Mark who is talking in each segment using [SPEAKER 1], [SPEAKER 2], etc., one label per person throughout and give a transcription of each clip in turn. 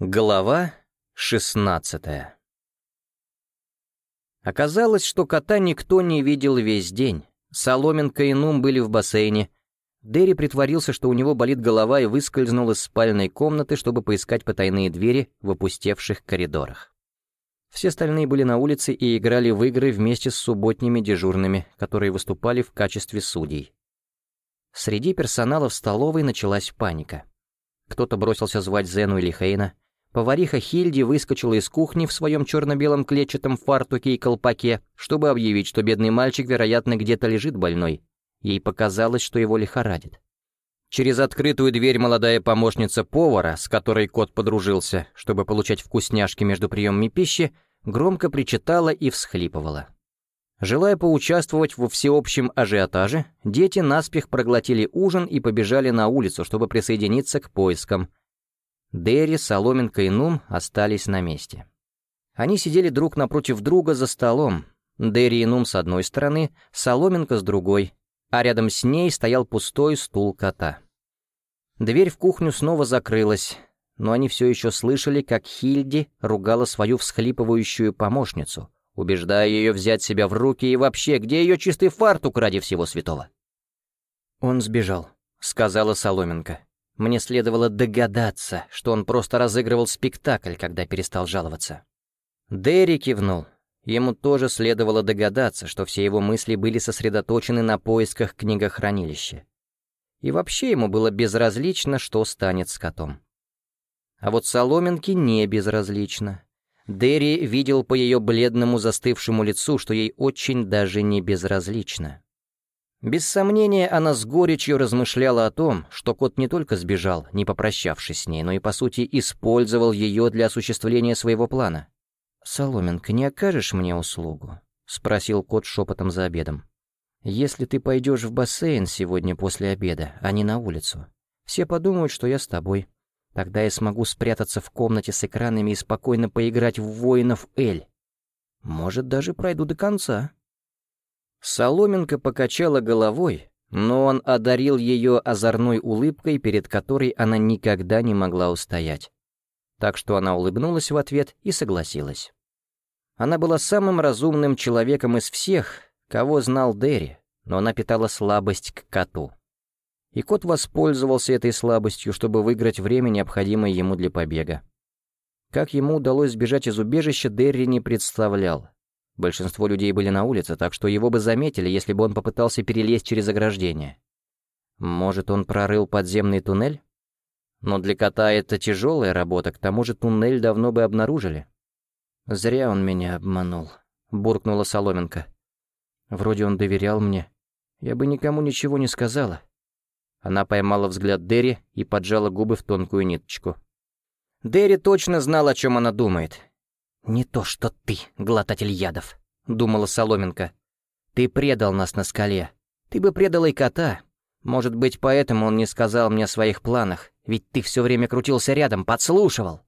[SPEAKER 1] Глава шестнадцатая Оказалось, что кота никто не видел весь день. Соломенка и Нум были в бассейне. Дерри притворился, что у него болит голова, и выскользнул из спальной комнаты, чтобы поискать потайные двери в опустевших коридорах. Все остальные были на улице и играли в игры вместе с субботними дежурными, которые выступали в качестве судей. Среди персонала в столовой началась паника. Кто-то бросился звать Зену или Хейна, Повариха Хильди выскочила из кухни в своем черно-белом клетчатом фартуке и колпаке, чтобы объявить, что бедный мальчик, вероятно, где-то лежит больной. Ей показалось, что его лихорадит. Через открытую дверь молодая помощница повара, с которой кот подружился, чтобы получать вкусняшки между приемами пищи, громко причитала и всхлипывала. Желая поучаствовать во всеобщем ажиотаже, дети наспех проглотили ужин и побежали на улицу, чтобы присоединиться к поискам — Дерри, Соломенко и Нум остались на месте. Они сидели друг напротив друга за столом, Дерри и Нум с одной стороны, Соломенко с другой, а рядом с ней стоял пустой стул кота. Дверь в кухню снова закрылась, но они все еще слышали, как Хильди ругала свою всхлипывающую помощницу, убеждая ее взять себя в руки и вообще, где ее чистый фартук ради всего святого. «Он сбежал», — сказала Соломенко. Мне следовало догадаться, что он просто разыгрывал спектакль, когда перестал жаловаться. Дерри кивнул. Ему тоже следовало догадаться, что все его мысли были сосредоточены на поисках книгохранилища. И вообще ему было безразлично, что станет с котом. А вот Соломинке не безразлично. Дерри видел по ее бледному застывшему лицу, что ей очень даже не безразлично. Без сомнения, она с горечью размышляла о том, что кот не только сбежал, не попрощавшись с ней, но и, по сути, использовал ее для осуществления своего плана. «Соломенка, не окажешь мне услугу?» — спросил кот шепотом за обедом. «Если ты пойдешь в бассейн сегодня после обеда, а не на улицу, все подумают, что я с тобой. Тогда я смогу спрятаться в комнате с экранами и спокойно поиграть в воинов Эль. Может, даже пройду до конца». Соломенко покачала головой, но он одарил ее озорной улыбкой, перед которой она никогда не могла устоять. Так что она улыбнулась в ответ и согласилась. Она была самым разумным человеком из всех, кого знал Дерри, но она питала слабость к коту. И кот воспользовался этой слабостью, чтобы выиграть время, необходимое ему для побега. Как ему удалось сбежать из убежища, Дерри не представлял. Большинство людей были на улице, так что его бы заметили, если бы он попытался перелезть через ограждение. Может, он прорыл подземный туннель? Но для кота это тяжелая работа, к тому же туннель давно бы обнаружили. «Зря он меня обманул», — буркнула Соломенко. «Вроде он доверял мне. Я бы никому ничего не сказала». Она поймала взгляд Дерри и поджала губы в тонкую ниточку. Дерри точно знал, о чем она думает, «Не то, что ты, глотатель ядов», — думала Соломенко. «Ты предал нас на скале. Ты бы предал и кота. Может быть, поэтому он не сказал мне о своих планах, ведь ты все время крутился рядом, подслушивал».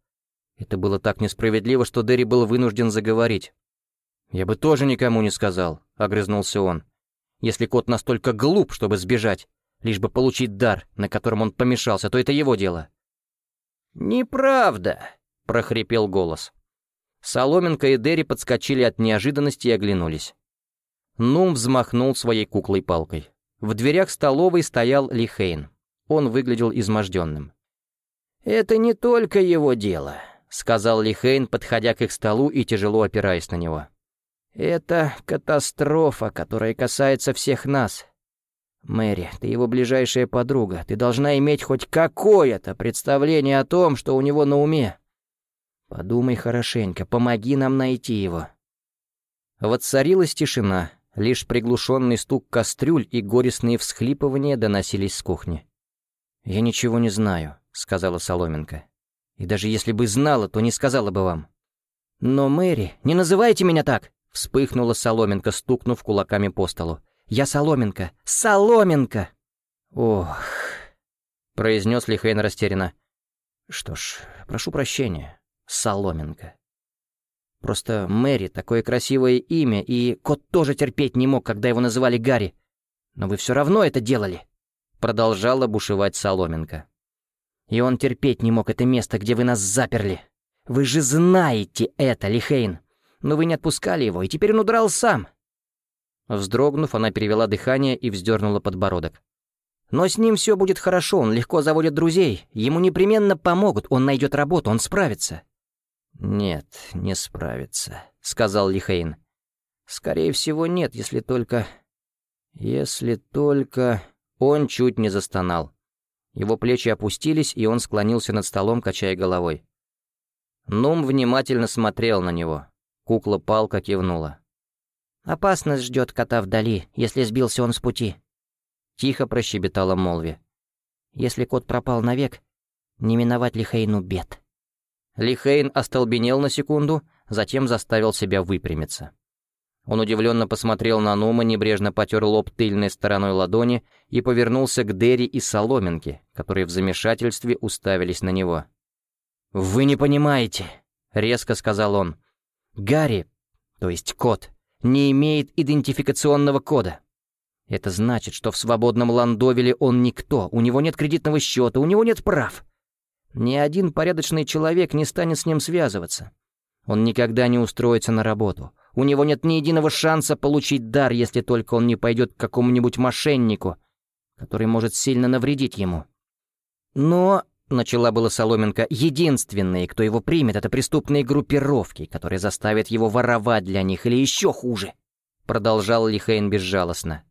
[SPEAKER 1] Это было так несправедливо, что Дерри был вынужден заговорить. «Я бы тоже никому не сказал», — огрызнулся он. «Если кот настолько глуп, чтобы сбежать, лишь бы получить дар, на котором он помешался, то это его дело».
[SPEAKER 2] «Неправда», — прохрипел голос.
[SPEAKER 1] Соломенко и Дерри подскочили от неожиданности и оглянулись. Нум взмахнул своей куклой-палкой. В дверях столовой стоял Лихейн. Он выглядел изможденным.
[SPEAKER 2] «Это не только его дело», — сказал Лихейн, подходя к их столу и тяжело опираясь на него. «Это катастрофа, которая касается всех нас. Мэри, ты его ближайшая подруга, ты должна иметь хоть какое-то представление о том, что у него на уме. Подумай хорошенько, помоги нам найти его».
[SPEAKER 1] Воцарилась тишина, лишь приглушенный стук кастрюль и горестные всхлипывания доносились с кухни. «Я ничего не знаю», — сказала Соломенко. «И даже если бы знала, то не сказала бы вам».
[SPEAKER 2] «Но, Мэри, не называйте меня так!»
[SPEAKER 1] — вспыхнула Соломенко, стукнув кулаками по столу.
[SPEAKER 2] «Я Соломенко! Соломенко!»
[SPEAKER 1] «Ох...» — произнес Лихейн растерянно. «Что ж, прошу прощения. Соломенко. Просто Мэри — такое красивое имя, и кот тоже терпеть не мог, когда его называли Гарри. Но вы все равно это делали. Продолжала бушевать Соломенко.
[SPEAKER 2] И он терпеть не мог это место, где вы нас заперли. Вы же знаете это, Лихейн. Но вы не отпускали его, и теперь он удрал сам». Вздрогнув, она перевела дыхание и вздернула подбородок. «Но с ним все будет хорошо, он легко заводит друзей. Ему непременно помогут, он найдет работу, он справится». «Нет, не справится», — сказал Лихейн. «Скорее всего, нет, если только...» «Если только...» Он чуть не застонал. Его плечи опустились, и он склонился над столом, качая головой. Нум внимательно смотрел на него. Кукла-палка кивнула. «Опасность ждет кота вдали, если сбился он с пути», — тихо прощебетала Молви. «Если кот пропал навек, не миновать Лихейну бед». Лихейн остолбенел на секунду, затем заставил себя выпрямиться. Он удивленно посмотрел на Нума, небрежно потер лоб тыльной стороной ладони и повернулся к Дерри и Соломинке, которые в замешательстве уставились на него. «Вы не понимаете», — резко сказал он. «Гарри, то есть кот, не имеет идентификационного кода. Это значит, что в свободном Ландовеле он никто, у него нет кредитного счета, у него нет прав. Ни один порядочный человек не станет с ним связываться. Он никогда не устроится на работу. У него нет ни единого шанса получить дар, если только он не пойдет к какому-нибудь мошеннику, который может сильно навредить ему. Но, — начала была Соломенко, — единственные, кто его примет, это преступные группировки, которые заставят его воровать для них или еще хуже, — продолжал Лихейн безжалостно.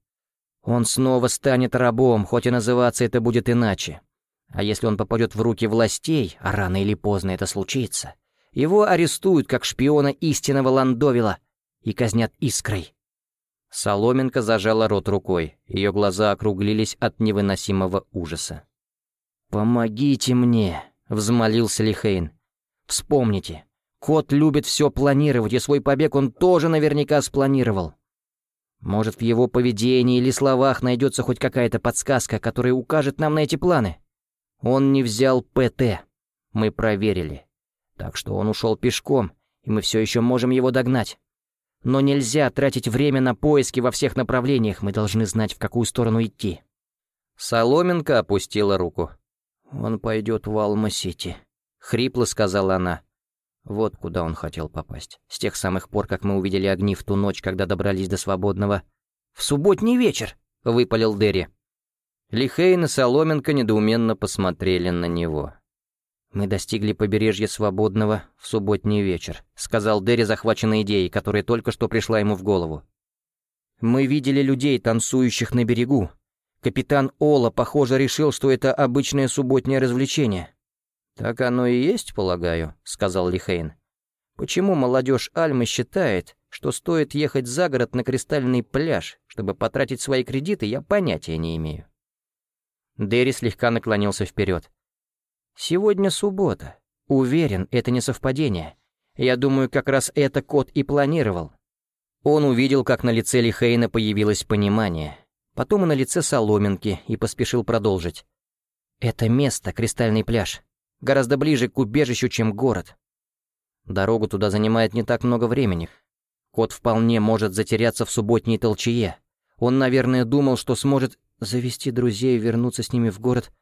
[SPEAKER 2] Он снова станет рабом, хоть и называться это будет иначе. А если он попадет в руки властей, а рано или поздно это случится, его арестуют как шпиона истинного Ландовила и казнят искрой. Соломенко зажала рот рукой, ее глаза округлились от невыносимого ужаса. «Помогите мне», — взмолился Лихейн. «Вспомните, кот любит все планировать, и свой побег он тоже наверняка спланировал. Может, в его поведении или словах найдется хоть какая-то подсказка, которая укажет нам на эти планы? Он не взял ПТ. Мы проверили. Так что он ушел пешком, и мы все еще можем его догнать. Но нельзя тратить время на поиски во всех направлениях, мы должны знать, в какую сторону идти». Соломенко опустила руку. «Он пойдет в Алма-Сити», — хрипло сказала она. Вот куда он хотел попасть. С тех самых пор, как мы увидели огни в ту ночь, когда добрались до Свободного. «В субботний вечер!» — выпалил Дерри. Лихейн и Соломенко недоуменно посмотрели на него. «Мы достигли побережья Свободного в субботний вечер», — сказал Дерри, захваченной идеей, которая только что пришла ему в голову. «Мы видели людей, танцующих на берегу. Капитан Ола, похоже, решил, что это обычное субботнее развлечение». «Так оно и есть, полагаю», — сказал Лихейн. «Почему молодежь Альмы считает, что стоит ехать за город на кристальный пляж, чтобы потратить свои кредиты, я понятия не имею». Дерри слегка наклонился вперед. Сегодня суббота. Уверен, это не совпадение. Я думаю, как раз это кот и планировал. Он увидел, как на лице Лихейна появилось понимание. Потом и на лице Соломинки, и поспешил продолжить. «Это место, Кристальный пляж. Гораздо ближе к убежищу, чем город. Дорогу туда занимает не так много времени. Кот вполне может затеряться в субботней толчее. Он, наверное, думал, что сможет завести друзей и вернуться с ними в город —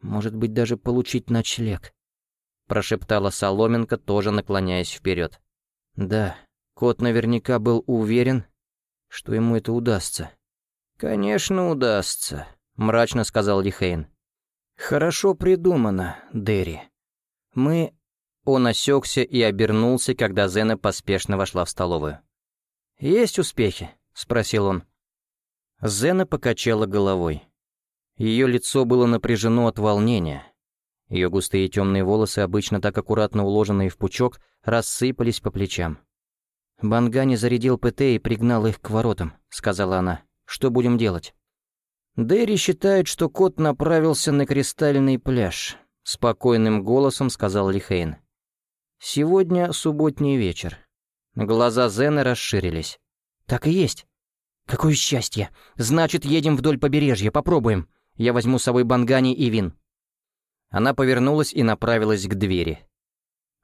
[SPEAKER 2] может быть, даже получить ночлег», — прошептала Соломенко, тоже наклоняясь вперед. «Да, кот наверняка был уверен, что ему это удастся». «Конечно, удастся», — мрачно сказал Лихейн. «Хорошо придумано, Дерри. Мы...» Он осекся и обернулся, когда Зена поспешно вошла в столовую. «Есть успехи?» — спросил он. Зена покачала головой. Ее лицо было напряжено от волнения. Ее густые темные волосы, обычно так аккуратно уложенные в пучок, рассыпались по плечам. «Бангани зарядил ПТ и пригнал их к воротам», — сказала она. «Что будем делать?» «Дэри считает, что кот направился на кристальный пляж», — спокойным голосом сказал Лихейн. «Сегодня субботний вечер». Глаза Зены расширились. «Так и есть. Какое счастье! Значит, едем вдоль побережья, попробуем. Я возьму с собой Бангани и Вин». Она повернулась и направилась к двери.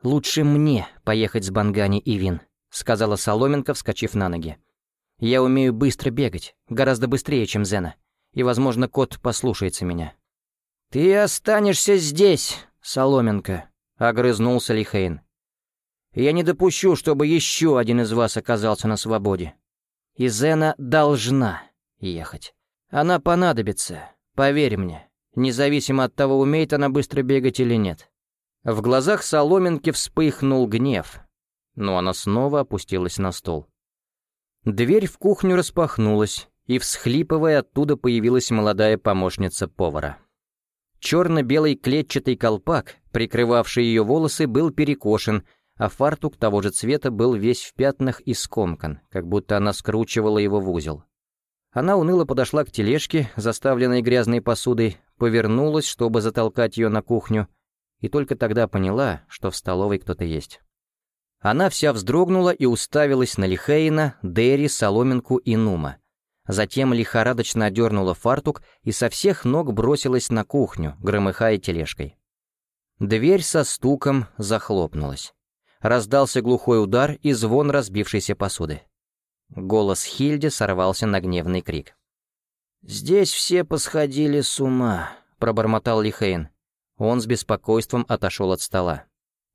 [SPEAKER 2] «Лучше мне поехать с Бангани и Вин», — сказала Соломенко, вскочив на ноги. «Я умею быстро бегать, гораздо быстрее, чем Зена, и, возможно, кот послушается меня». «Ты останешься здесь, Соломенко», — огрызнулся Лихейн. «Я не допущу, чтобы еще один из вас оказался на свободе. И Зена должна ехать. Она понадобится, поверь мне, независимо от того, умеет она быстро бегать или нет». В глазах Соломенки вспыхнул гнев, но она снова опустилась на стол. Дверь в кухню распахнулась, и, всхлипывая, оттуда появилась молодая помощница повара. Черно-белый клетчатый колпак, прикрывавший ее волосы, был перекошен, а фартук того же цвета был весь в пятнах и скомкан, как будто она скручивала его в узел. Она уныло подошла к тележке, заставленной грязной посудой, повернулась, чтобы затолкать ее на кухню, и только тогда поняла, что в столовой кто-то есть. Она вся вздрогнула и уставилась на Лихейна, Дерри, Соломинку и Нума. Затем лихорадочно одернула фартук и со всех ног бросилась на кухню, громыхая тележкой. Дверь со стуком захлопнулась. Раздался глухой удар и звон разбившейся посуды. Голос Хильди сорвался на гневный крик. «Здесь все посходили с ума», — пробормотал Лихейн. Он с беспокойством отошел от стола.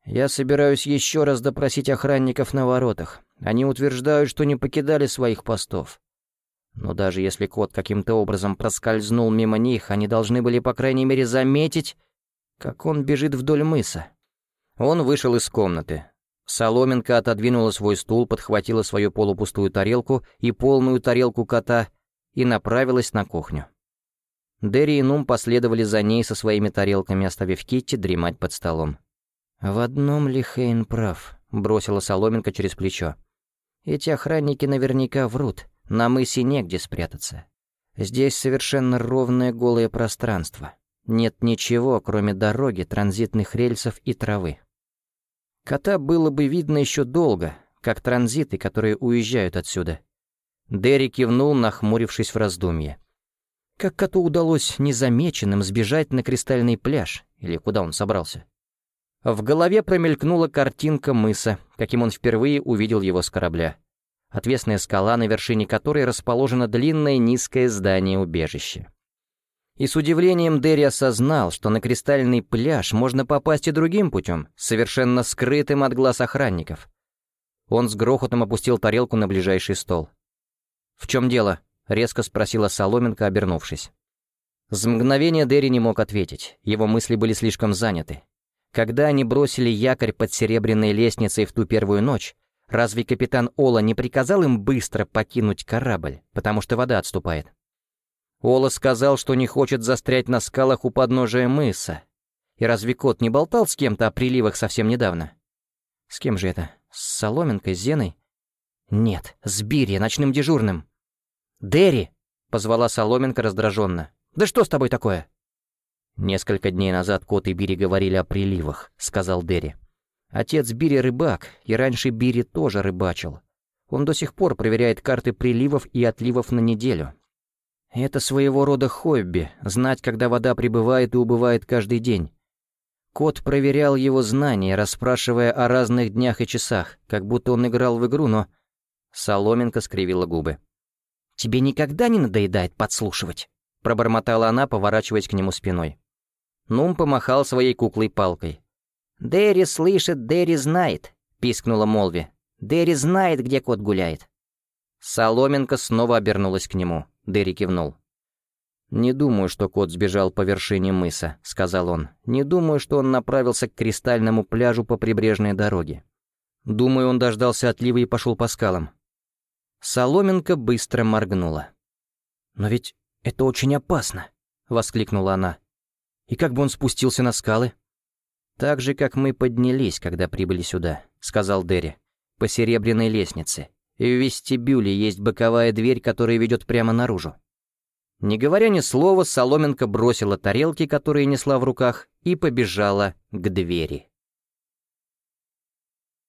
[SPEAKER 2] Я собираюсь еще раз допросить охранников на воротах. Они утверждают, что не покидали своих постов. Но даже если кот каким-то образом проскользнул мимо них, они должны были, по крайней мере, заметить, как он бежит вдоль мыса. Он вышел из комнаты. Соломенка отодвинула свой стул, подхватила свою полупустую тарелку и полную тарелку кота и направилась на кухню. Дерри и Нум последовали за ней со своими тарелками, оставив Китти дремать под столом. «В одном ли Хейн прав?» — бросила Соломенко через плечо. «Эти охранники наверняка врут, на мысе негде спрятаться. Здесь совершенно ровное голое пространство. Нет ничего, кроме дороги, транзитных рельсов и травы. Кота было бы видно еще долго, как транзиты, которые уезжают отсюда». Дерри кивнул, нахмурившись в раздумье. Как коту удалось незамеченным сбежать на кристальный пляж, или куда он собрался? В голове промелькнула картинка мыса, каким он впервые увидел его с корабля. Отвесная скала, на вершине которой расположено длинное низкое здание-убежище. И с удивлением Дерри осознал, что на кристальный пляж можно попасть и другим путем, совершенно скрытым от глаз охранников. Он с грохотом опустил тарелку на ближайший стол. «В чем дело?» — резко спросила Соломенко, обернувшись. С мгновения Дерри не мог ответить, его мысли были слишком заняты. Когда они бросили якорь под серебряной лестницей в ту первую ночь, разве капитан Ола не приказал им быстро покинуть корабль, потому что вода отступает? Ола сказал, что не хочет застрять на скалах у подножия мыса. И разве кот не болтал с кем-то о приливах совсем недавно? С кем же это? С Соломенкой, с Зеной? Нет, с Бири, ночным дежурным. «Дерри!» — позвала Соломенка раздраженно. «Да что с тобой такое?» «Несколько дней назад Кот и Бири говорили о приливах», — сказал Дерри. «Отец Бири рыбак, и раньше Бири тоже рыбачил. Он до сих пор проверяет карты приливов и отливов на неделю. Это своего рода хобби — знать, когда вода прибывает и убывает каждый день. Кот проверял его знания, расспрашивая о разных днях и часах, как будто он играл в игру, но...» Соломенко скривила губы. «Тебе никогда не надоедает подслушивать?» — пробормотала она, поворачиваясь к нему спиной. Нум помахал своей куклой палкой. «Дерри слышит, Дерри знает», — пискнула Молви. «Дерри знает, где кот гуляет». Соломенко снова обернулась к нему. Дерри кивнул. «Не думаю, что кот сбежал по вершине мыса», — сказал он. «Не думаю, что он направился к кристальному пляжу по прибрежной дороге. Думаю, он дождался отлива и пошел по скалам». Соломенко быстро моргнула. «Но ведь это очень опасно», — воскликнула она. И как бы он спустился на скалы? «Так же, как мы поднялись, когда прибыли сюда», — сказал Дерри. «По серебряной лестнице. В вестибюле есть боковая дверь, которая ведет прямо наружу». Не говоря ни слова, Соломенко бросила тарелки, которые несла в руках, и побежала к двери.